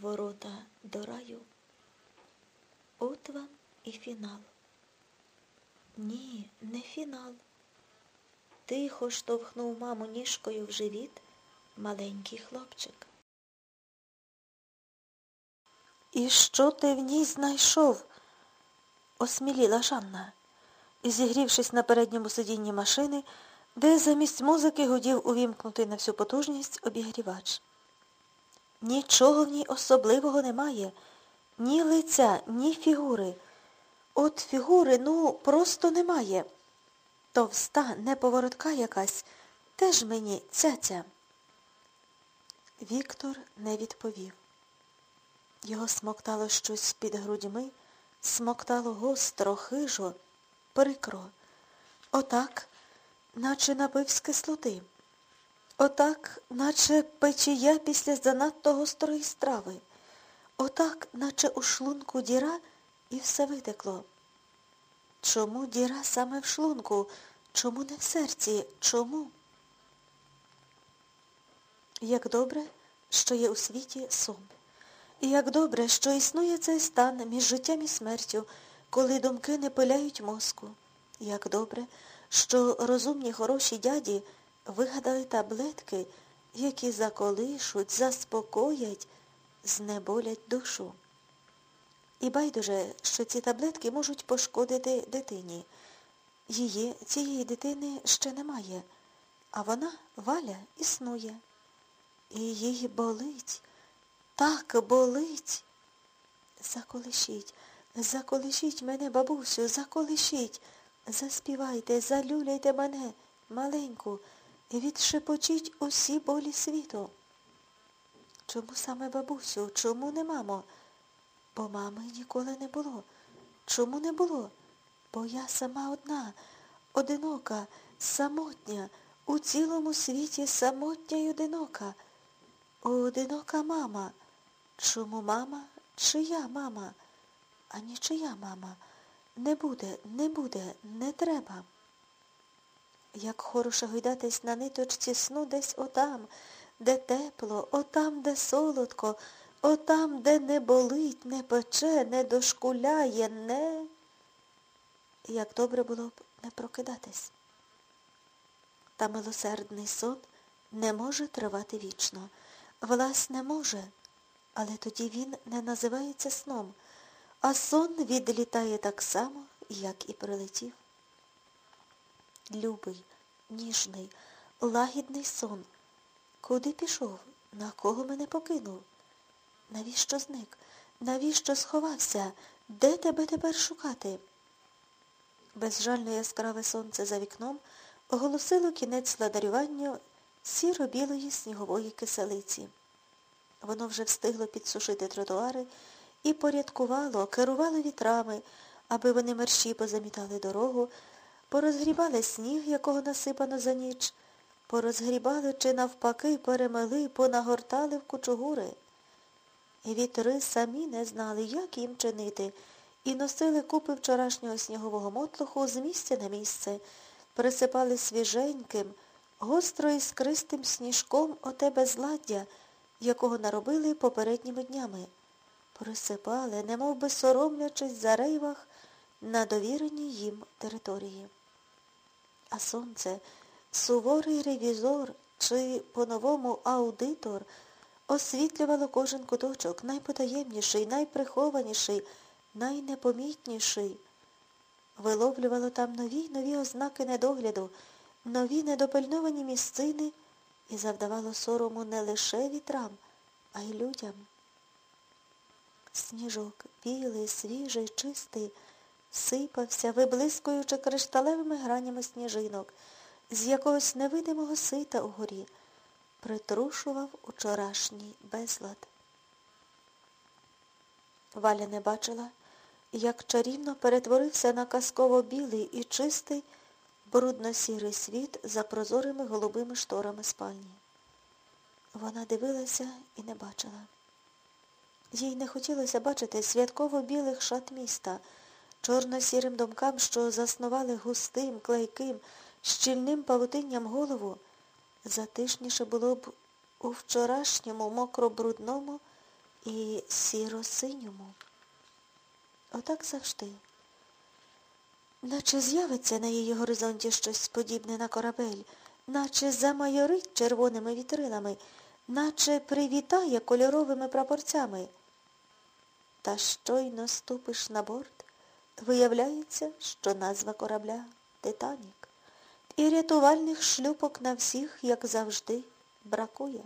ворота до раю. От вам і фінал. Ні, не фінал. Тихо штовхнув маму ніжкою в живіт маленький хлопчик. І що ти в ній знайшов? осміліла Жанна, зігрівшись на передньому сидінні машини, де замість музики гудів увімкнутий на всю потужність обігрівач. Нічого в ній особливого немає, ні лиця, ні фігури. От фігури, ну, просто немає. Товста, неповоротка якась, теж мені цяця. Віктор не відповів. Його смоктало щось під грудьми, смоктало гостро, хижо, прикро. Отак, наче напив з кислоти. Отак, наче печія після занадто гострої страви. Отак, наче у шлунку діра, і все витекло. Чому діра саме в шлунку? Чому не в серці? Чому? Як добре, що є у світі сон. І як добре, що існує цей стан між життям і смертю, коли думки не пиляють мозку. Як добре, що розумні хороші дяді вигадали таблетки, які заколишуть, заспокоять, знеболять душу. І байдуже, що ці таблетки можуть пошкодити дитині. Її, цієї дитини, ще немає, а вона, валя, існує. І їй болить, так болить. Заколишіть, заколишіть мене, бабусю, заколишіть, заспівайте, залюляйте мене, маленьку, і відшепочіть усі болі світу. Чому саме бабусю? Чому не мамо? Бо мами ніколи не було. Чому не було? Бо я сама одна, одинока, самотня, у цілому світі самотня й одинока. Одинока мама. Чому мама? Чия мама? А нічия мама. Не буде, не буде, не треба. Як хороше гойдатись на ниточці сну десь отам, де тепло, отам, де солодко, отам, де не болить, не пече, не дошкуляє, не... Як добре було б не прокидатись. Та милосердний сон не може тривати вічно. Власне, може, але тоді він не називається сном, а сон відлітає так само, як і прилетів. Любий, ніжний, лагідний сон. Куди пішов? На кого мене покинув? Навіщо зник? Навіщо сховався? Де тебе тепер шукати? Безжально яскраве сонце за вікном оголосило кінець ладарюванню сіро-білої снігової киселиці. Воно вже встигло підсушити тротуари і порядкувало, керувало вітрами, аби вони мерщі позамітали дорогу, порозгрібали сніг, якого насипано за ніч, порозгрібали чи навпаки перемели, понагортали в кучугури. І вітри самі не знали, як їм чинити, і носили купи вчорашнього снігового мотлуху з місця на місце, присипали свіженьким, гостро іскристим сніжком оте безладдя, якого наробили попередніми днями. Присипали, немов би соромлячись за рейвах на довіреній їм території. А сонце, суворий ревізор чи по-новому аудитор освітлювало кожен куточок, найпотаємніший, найприхованіший, найнепомітніший. Виловлювало там нові нові ознаки недогляду, нові недопильновані місцини і завдавало сорому не лише вітрам, а й людям. Сніжок, білий, свіжий, чистий, сипався, виблискуючи кришталевими гранями сніжинок, з якогось невидимого сита угорі, притрушував учорашній безлад. Валя не бачила, як чарівно перетворився на казково білий і чистий брудно-сірий світ за прозорими голубими шторами спальні. Вона дивилася і не бачила. Їй не хотілося бачити святково білих шат міста, чорно-сірим домкам, що заснували густим, клейким, щільним павутинням голову. Затишніше було б у вчорашньому мокро-брудному, і сіро-синьому. Отак завжди. Наче з'явиться на її горизонті щось подібне на корабель, наче замайорить червоними вітрилами, наче привітає кольоровими прапорцями. Та щойно ступиш на борт, виявляється, що назва корабля Титанік. І рятувальних шлюпок на всіх, як завжди, бракує.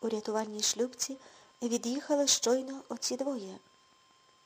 У рятувальній шлюпці від'їхали щойно оці двоє.